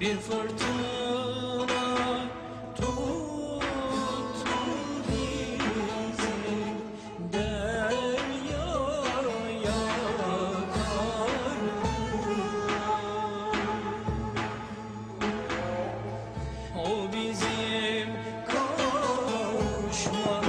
bir fırtına tuttu bizi deryaya karnına o bizim kavuşmaz